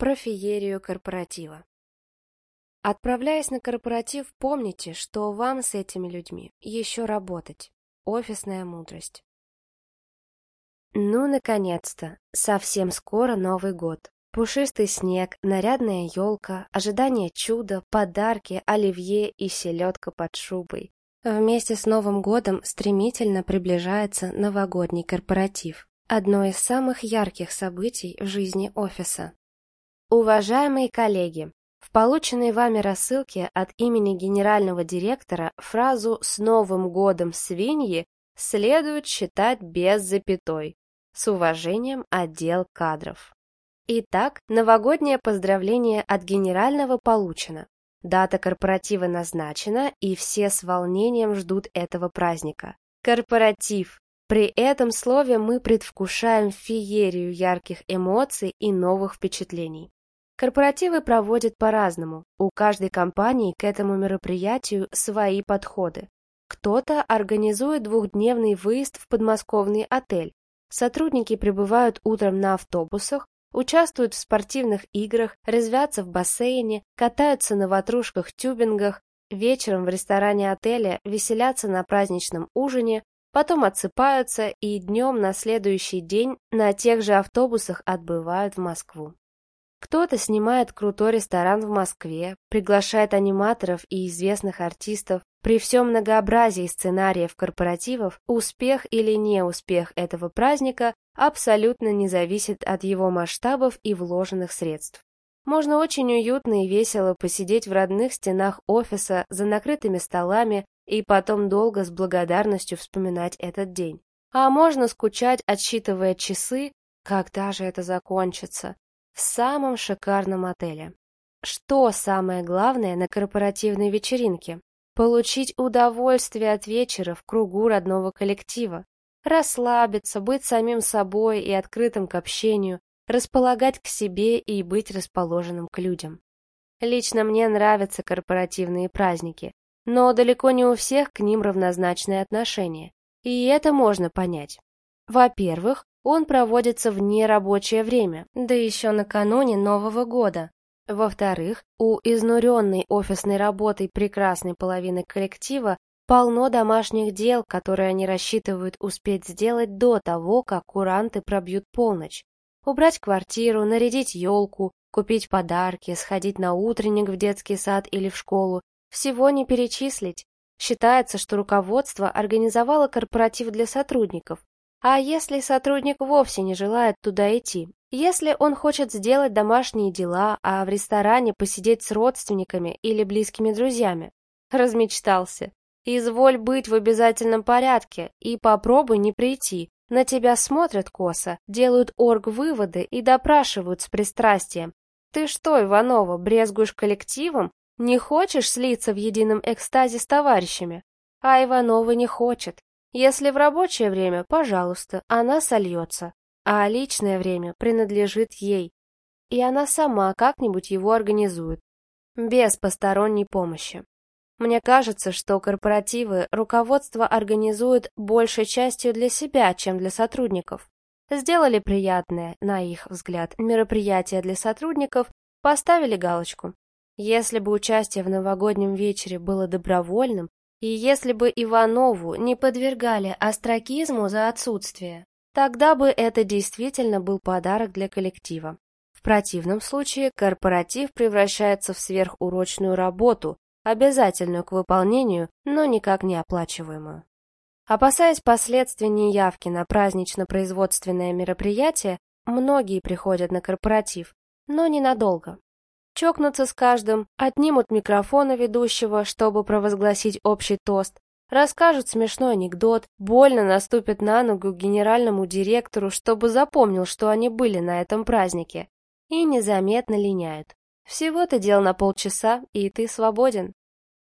про феерию корпоратива. Отправляясь на корпоратив, помните, что вам с этими людьми еще работать. Офисная мудрость. Ну, наконец-то! Совсем скоро Новый год. Пушистый снег, нарядная елка, ожидание чуда, подарки, оливье и селедка под шубой. Вместе с Новым годом стремительно приближается новогодний корпоратив. Одно из самых ярких событий в жизни офиса. Уважаемые коллеги, в полученной вами рассылке от имени генерального директора фразу «С Новым годом, свиньи» следует считать без запятой. С уважением, отдел кадров. Итак, новогоднее поздравление от генерального получено. Дата корпоратива назначена, и все с волнением ждут этого праздника. Корпоратив. При этом слове мы предвкушаем феерию ярких эмоций и новых впечатлений. Корпоративы проводят по-разному. У каждой компании к этому мероприятию свои подходы. Кто-то организует двухдневный выезд в подмосковный отель. Сотрудники прибывают утром на автобусах, Участвуют в спортивных играх, резвятся в бассейне, катаются на ватрушках-тюбингах, вечером в ресторане отеля веселятся на праздничном ужине, потом отсыпаются и днем на следующий день на тех же автобусах отбывают в Москву. Кто-то снимает крутой ресторан в Москве, приглашает аниматоров и известных артистов. При всем многообразии сценариев корпоративов успех или неуспех этого праздника абсолютно не зависит от его масштабов и вложенных средств. Можно очень уютно и весело посидеть в родных стенах офиса за накрытыми столами и потом долго с благодарностью вспоминать этот день. А можно скучать, отсчитывая часы, когда же это закончится, в самом шикарном отеле. Что самое главное на корпоративной вечеринке? Получить удовольствие от вечера в кругу родного коллектива. Расслабиться, быть самим собой и открытым к общению, располагать к себе и быть расположенным к людям. Лично мне нравятся корпоративные праздники, но далеко не у всех к ним равнозначные отношения. И это можно понять. Во-первых, он проводится в нерабочее время, да еще накануне Нового года. Во-вторых, у изнуренной офисной работой прекрасной половины коллектива полно домашних дел, которые они рассчитывают успеть сделать до того, как куранты пробьют полночь. Убрать квартиру, нарядить елку, купить подарки, сходить на утренник в детский сад или в школу. Всего не перечислить. Считается, что руководство организовало корпоратив для сотрудников, а если сотрудник вовсе не желает туда идти? Если он хочет сделать домашние дела, а в ресторане посидеть с родственниками или близкими друзьями? Размечтался. Изволь быть в обязательном порядке и попробуй не прийти. На тебя смотрят косо, делают орг-выводы и допрашивают с пристрастием. Ты что, Иванова, брезгуешь коллективом? Не хочешь слиться в едином экстазе с товарищами? А Иванова не хочет. Если в рабочее время, пожалуйста, она сольется, а личное время принадлежит ей, и она сама как-нибудь его организует, без посторонней помощи. Мне кажется, что корпоративы руководство организует большей частью для себя, чем для сотрудников. Сделали приятное, на их взгляд, мероприятие для сотрудников, поставили галочку. Если бы участие в новогоднем вечере было добровольным, и если бы Иванову не подвергали астракизму за отсутствие, тогда бы это действительно был подарок для коллектива. В противном случае корпоратив превращается в сверхурочную работу, обязательную к выполнению, но никак не оплачиваемую. Опасаясь последствий неявки на празднично-производственное мероприятие, многие приходят на корпоратив, но ненадолго чокнутся с каждым, отнимут микрофона ведущего, чтобы провозгласить общий тост, расскажут смешной анекдот, больно наступят на ногу генеральному директору, чтобы запомнил, что они были на этом празднике, и незаметно линяют. Всего-то дел на полчаса, и ты свободен.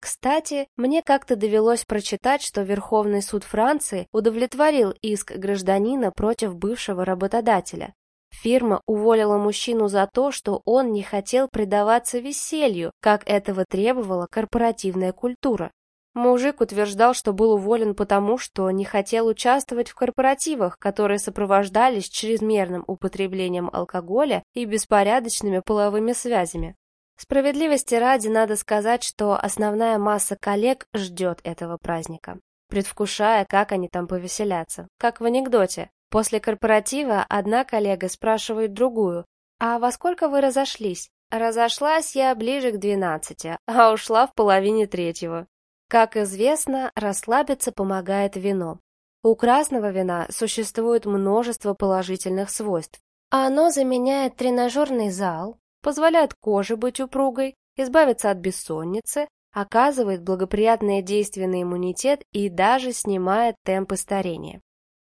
Кстати, мне как-то довелось прочитать, что Верховный суд Франции удовлетворил иск гражданина против бывшего работодателя. Фирма уволила мужчину за то, что он не хотел предаваться веселью, как этого требовала корпоративная культура. Мужик утверждал, что был уволен потому, что не хотел участвовать в корпоративах, которые сопровождались чрезмерным употреблением алкоголя и беспорядочными половыми связями. Справедливости ради надо сказать, что основная масса коллег ждет этого праздника, предвкушая, как они там повеселятся. Как в анекдоте. После корпоратива одна коллега спрашивает другую, «А во сколько вы разошлись?» «Разошлась я ближе к двенадцати, а ушла в половине третьего». Как известно, расслабиться помогает вино. У красного вина существует множество положительных свойств. Оно заменяет тренажерный зал, позволяет коже быть упругой, избавиться от бессонницы, оказывает благоприятное действие на иммунитет и даже снимает темпы старения.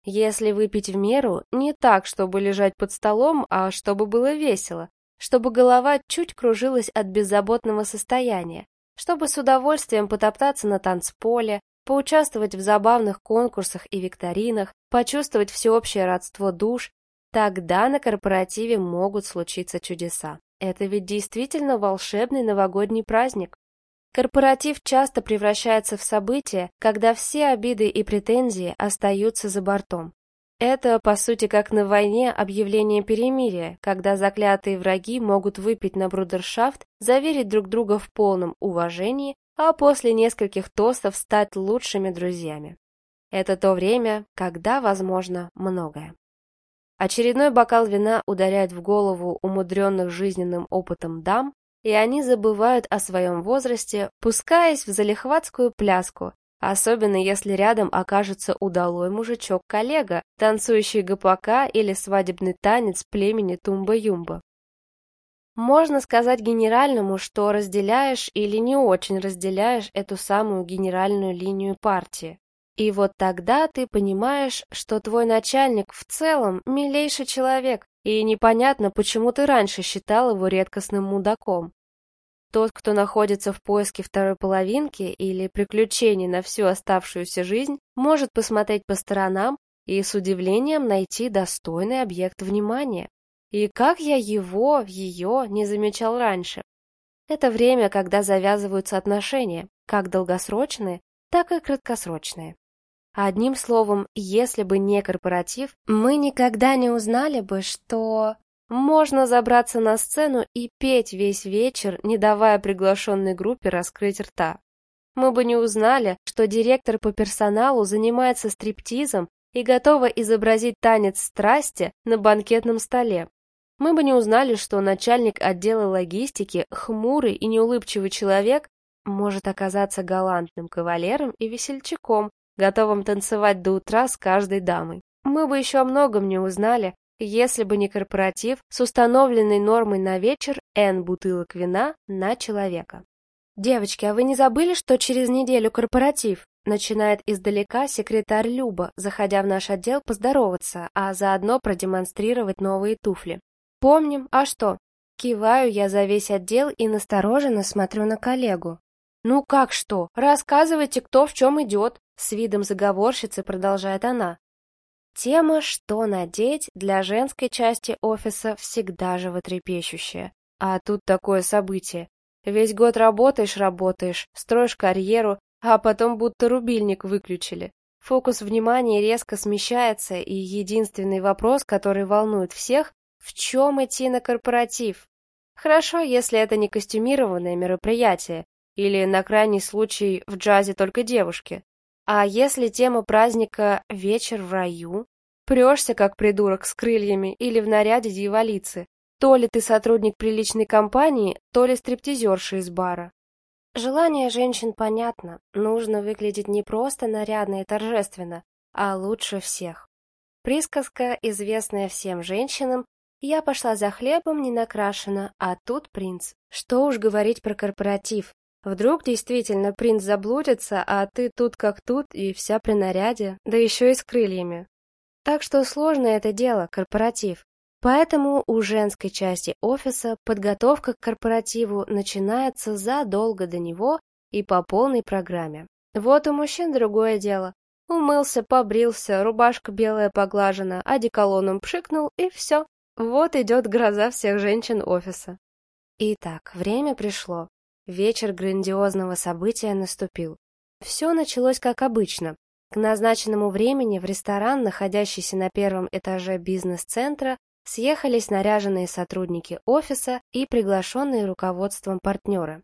Если выпить в меру, не так, чтобы лежать под столом, а чтобы было весело, чтобы голова чуть кружилась от беззаботного состояния, чтобы с удовольствием потоптаться на танцполе, поучаствовать в забавных конкурсах и викторинах, почувствовать всеобщее родство душ, тогда на корпоративе могут случиться чудеса. Это ведь действительно волшебный новогодний праздник. Корпоратив часто превращается в событие, когда все обиды и претензии остаются за бортом. Это, по сути, как на войне объявление перемирия, когда заклятые враги могут выпить на брудершафт, заверить друг друга в полном уважении, а после нескольких тостов стать лучшими друзьями. Это то время, когда возможно многое. Очередной бокал вина ударяет в голову умудренных жизненным опытом дам, и они забывают о своем возрасте, пускаясь в залихватскую пляску, Особенно если рядом окажется удалой мужичок-коллега, танцующий гопака или свадебный танец племени Тумба-Юмба. Можно сказать генеральному, что разделяешь или не очень разделяешь эту самую генеральную линию партии. И вот тогда ты понимаешь, что твой начальник в целом милейший человек, и непонятно, почему ты раньше считал его редкостным мудаком. Тот, кто находится в поиске второй половинки или приключений на всю оставшуюся жизнь, может посмотреть по сторонам и с удивлением найти достойный объект внимания. И как я его, ее не замечал раньше. Это время, когда завязываются отношения, как долгосрочные, так и краткосрочные. Одним словом, если бы не корпоратив, мы никогда не узнали бы, что... Можно забраться на сцену и петь весь вечер, не давая приглашенной группе раскрыть рта. Мы бы не узнали, что директор по персоналу занимается стриптизом и готова изобразить танец страсти на банкетном столе. Мы бы не узнали, что начальник отдела логистики, хмурый и неулыбчивый человек, может оказаться галантным кавалером и весельчаком, готовым танцевать до утра с каждой дамой. Мы бы еще о многом не узнали, если бы не корпоратив с установленной нормой на вечер N бутылок вина на человека. «Девочки, а вы не забыли, что через неделю корпоратив?» Начинает издалека секретарь Люба, заходя в наш отдел поздороваться, а заодно продемонстрировать новые туфли. «Помним, а что?» Киваю я за весь отдел и настороженно смотрю на коллегу. «Ну как что? Рассказывайте, кто в чем идет!» С видом заговорщицы продолжает она. Тема «Что надеть» для женской части офиса всегда животрепещущая. А тут такое событие. Весь год работаешь-работаешь, строишь карьеру, а потом будто рубильник выключили. Фокус внимания резко смещается, и единственный вопрос, который волнует всех, в чем идти на корпоратив? Хорошо, если это не костюмированное мероприятие, или, на крайний случай, в джазе только девушки. А если тема праздника «Вечер в раю»? Прешься, как придурок, с крыльями или в наряде дьяволицы. То ли ты сотрудник приличной компании, то ли стриптизерша из бара. Желание женщин понятно. Нужно выглядеть не просто нарядно и торжественно, а лучше всех. Присказка, известная всем женщинам, я пошла за хлебом не накрашена, а тут принц. Что уж говорить про корпоратив. Вдруг действительно принц заблудится, а ты тут как тут и вся при наряде, да еще и с крыльями. Так что сложное это дело, корпоратив. Поэтому у женской части офиса подготовка к корпоративу начинается задолго до него и по полной программе. Вот у мужчин другое дело. Умылся, побрился, рубашка белая поглажена, одеколоном пшикнул и все. Вот идет гроза всех женщин офиса. Итак, время пришло. Вечер грандиозного события наступил. Все началось как обычно. К назначенному времени в ресторан, находящийся на первом этаже бизнес-центра, съехались наряженные сотрудники офиса и приглашенные руководством партнеры.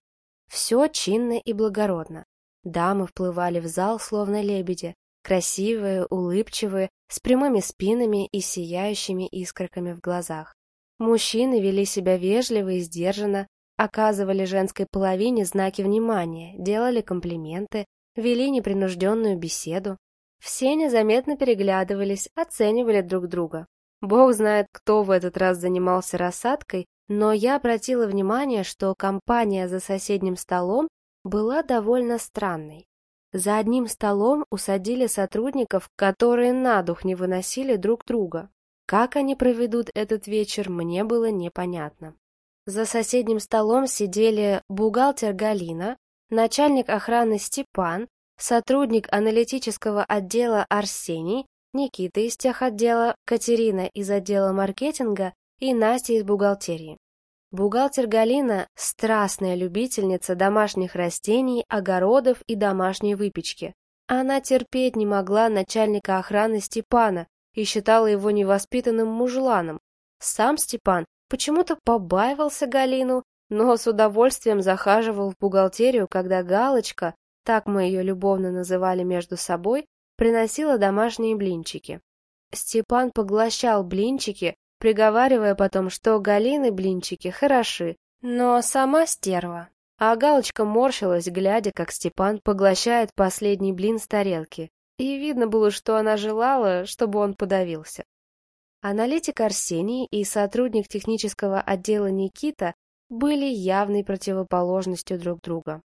Все чинно и благородно. Дамы вплывали в зал, словно лебеди, красивые, улыбчивые, с прямыми спинами и сияющими искорками в глазах. Мужчины вели себя вежливо и сдержанно, оказывали женской половине знаки внимания, делали комплименты, вели непринужденную беседу. Все незаметно переглядывались, оценивали друг друга. Бог знает, кто в этот раз занимался рассадкой, но я обратила внимание, что компания за соседним столом была довольно странной. За одним столом усадили сотрудников, которые на дух не выносили друг друга. Как они проведут этот вечер, мне было непонятно. За соседним столом сидели бухгалтер Галина, начальник охраны Степан, сотрудник аналитического отдела Арсений, Никита из техотдела, Катерина из отдела маркетинга и Настя из бухгалтерии. Бухгалтер Галина – страстная любительница домашних растений, огородов и домашней выпечки. Она терпеть не могла начальника охраны Степана и считала его невоспитанным мужланом. Сам Степан почему-то побаивался Галину, но с удовольствием захаживал в бухгалтерию, когда Галочка, так мы ее любовно называли между собой, приносила домашние блинчики. Степан поглощал блинчики, приговаривая потом, что Галины блинчики хороши, но сама стерва. А Галочка морщилась, глядя, как Степан поглощает последний блин с тарелки. И видно было, что она желала, чтобы он подавился. Аналитик Арсений и сотрудник технического отдела Никита были явной противоположностью друг друга.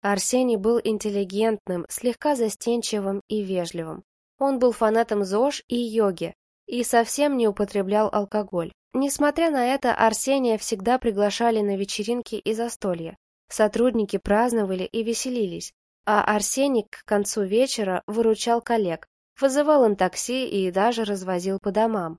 Арсений был интеллигентным, слегка застенчивым и вежливым. Он был фанатом ЗОЖ и йоги, и совсем не употреблял алкоголь. Несмотря на это, Арсения всегда приглашали на вечеринки и застолья. Сотрудники праздновали и веселились, а Арсений к концу вечера выручал коллег, вызывал им такси и даже развозил по домам.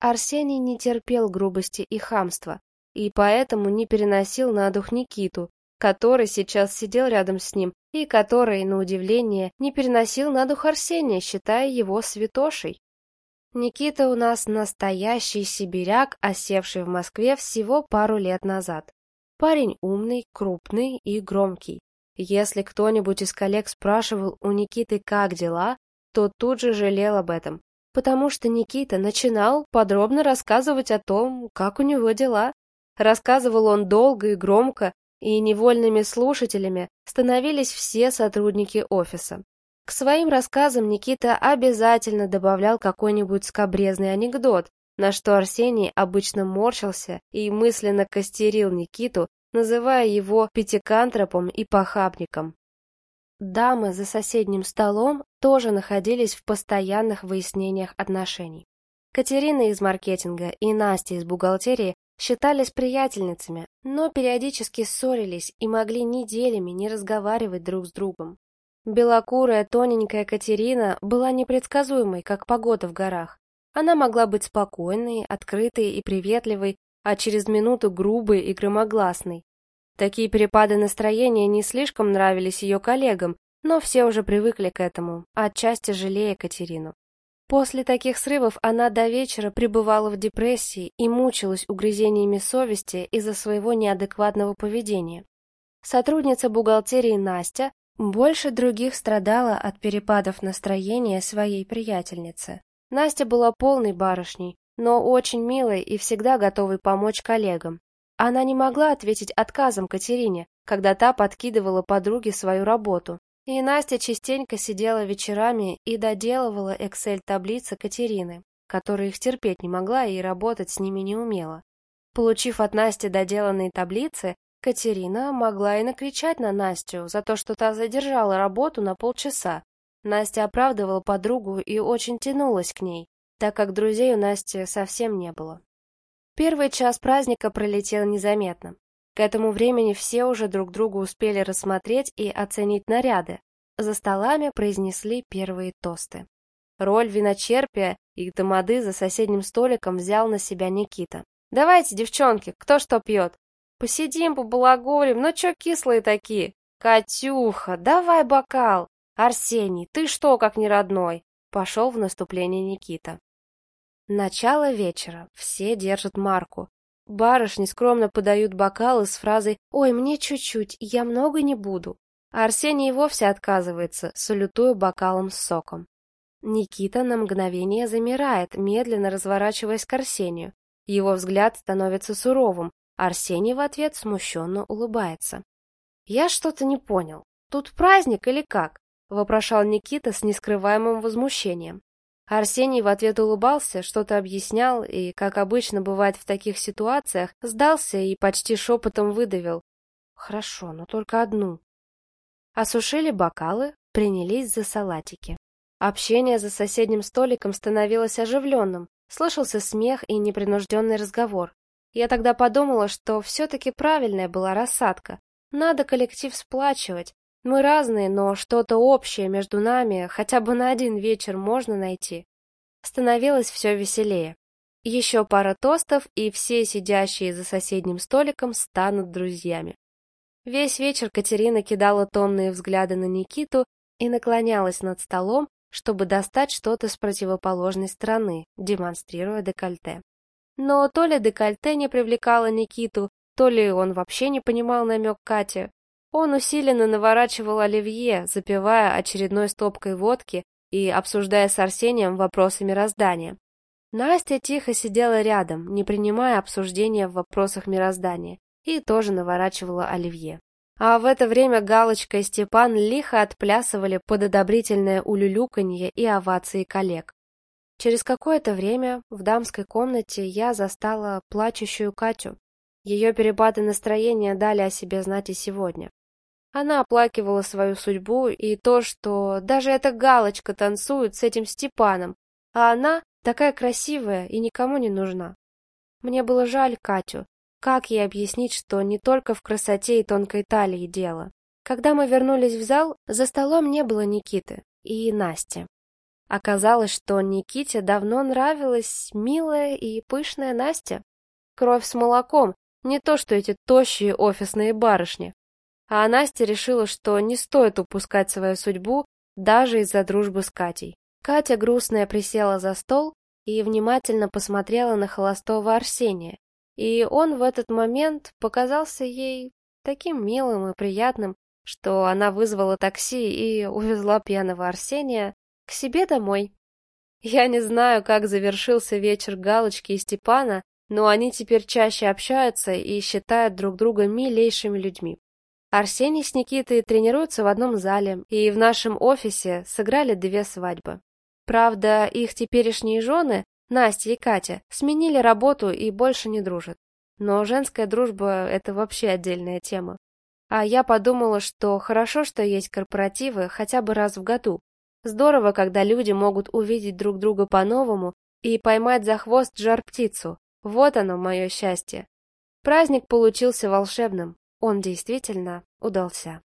Арсений не терпел грубости и хамства, и поэтому не переносил на дух Никиту, который сейчас сидел рядом с ним и который, на удивление, не переносил на дух Арсения, считая его святошей. Никита у нас настоящий сибиряк, осевший в Москве всего пару лет назад. Парень умный, крупный и громкий. Если кто-нибудь из коллег спрашивал у Никиты, как дела, то тут же жалел об этом, потому что Никита начинал подробно рассказывать о том, как у него дела. Рассказывал он долго и громко, и невольными слушателями становились все сотрудники офиса. К своим рассказам Никита обязательно добавлял какой-нибудь скобрезный анекдот, на что Арсений обычно морщился и мысленно костерил Никиту, называя его пятикантропом и похабником. Дамы за соседним столом тоже находились в постоянных выяснениях отношений. Катерина из маркетинга и Настя из бухгалтерии считались приятельницами, но периодически ссорились и могли неделями не разговаривать друг с другом. Белокурая тоненькая Катерина была непредсказуемой, как погода в горах. Она могла быть спокойной, открытой и приветливой, а через минуту грубой и громогласной. Такие перепады настроения не слишком нравились ее коллегам, но все уже привыкли к этому, отчасти жалея Катерину. После таких срывов она до вечера пребывала в депрессии и мучилась угрызениями совести из-за своего неадекватного поведения. Сотрудница бухгалтерии Настя больше других страдала от перепадов настроения своей приятельницы. Настя была полной барышней, но очень милой и всегда готовой помочь коллегам. Она не могла ответить отказом Катерине, когда та подкидывала подруге свою работу. И Настя частенько сидела вечерами и доделывала Excel-таблицы Катерины, которая их терпеть не могла и работать с ними не умела. Получив от Насти доделанные таблицы, Катерина могла и накричать на Настю за то, что та задержала работу на полчаса. Настя оправдывала подругу и очень тянулась к ней, так как друзей у Насти совсем не было. Первый час праздника пролетел незаметно. К этому времени все уже друг друга успели рассмотреть и оценить наряды. За столами произнесли первые тосты. Роль виночерпия и тамады за соседним столиком взял на себя Никита. «Давайте, девчонки, кто что пьет?» Посидим, побалагурим, ну чё кислые такие? Катюха, давай бокал! Арсений, ты что, как не родной? Пошел в наступление Никита. Начало вечера. Все держат марку. Барышни скромно подают бокалы с фразой «Ой, мне чуть-чуть, я много не буду». А Арсений вовсе отказывается, салютуя бокалом с соком. Никита на мгновение замирает, медленно разворачиваясь к Арсению. Его взгляд становится суровым, Арсений в ответ смущенно улыбается. «Я что-то не понял. Тут праздник или как?» — вопрошал Никита с нескрываемым возмущением. Арсений в ответ улыбался, что-то объяснял и, как обычно бывает в таких ситуациях, сдался и почти шепотом выдавил. «Хорошо, но только одну». Осушили бокалы, принялись за салатики. Общение за соседним столиком становилось оживленным, слышался смех и непринужденный разговор. Я тогда подумала, что все-таки правильная была рассадка. Надо коллектив сплачивать. Мы разные, но что-то общее между нами хотя бы на один вечер можно найти. Становилось все веселее. Еще пара тостов, и все сидящие за соседним столиком станут друзьями. Весь вечер Катерина кидала томные взгляды на Никиту и наклонялась над столом, чтобы достать что-то с противоположной стороны, демонстрируя декольте. Но то ли декольте не привлекало Никиту, то ли он вообще не понимал намек Кати. Он усиленно наворачивал оливье, запивая очередной стопкой водки и обсуждая с Арсением вопросы мироздания. Настя тихо сидела рядом, не принимая обсуждения в вопросах мироздания, и тоже наворачивала оливье. А в это время Галочка и Степан лихо отплясывали под одобрительное улюлюканье и овации коллег. Через какое-то время в дамской комнате я застала плачущую Катю. Ее перепады настроения дали о себе знать и сегодня. Она оплакивала свою судьбу и то, что даже эта галочка танцует с этим Степаном, а она такая красивая и никому не нужна. Мне было жаль Катю. Как ей объяснить, что не только в красоте и тонкой талии дело? Когда мы вернулись в зал, за столом не было Никиты и Насти. Оказалось, что Никите давно нравилась милая и пышная Настя. Кровь с молоком, не то что эти тощие офисные барышни. А Настя решила, что не стоит упускать свою судьбу даже из-за дружбы с Катей. Катя грустная присела за стол и внимательно посмотрела на холостого Арсения. И он в этот момент показался ей таким милым и приятным, что она вызвала такси и увезла пьяного Арсения к себе домой. Я не знаю, как завершился вечер Галочки и Степана, но они теперь чаще общаются и считают друг друга милейшими людьми. Арсений с Никитой тренируются в одном зале, и в нашем офисе сыграли две свадьбы. Правда, их теперешние жены, Настя и Катя, сменили работу и больше не дружат. Но женская дружба – это вообще отдельная тема. А я подумала, что хорошо, что есть корпоративы хотя бы раз в году, Здорово, когда люди могут увидеть друг друга по-новому и поймать за хвост жар-птицу. Вот оно, мое счастье. Праздник получился волшебным. Он действительно удался.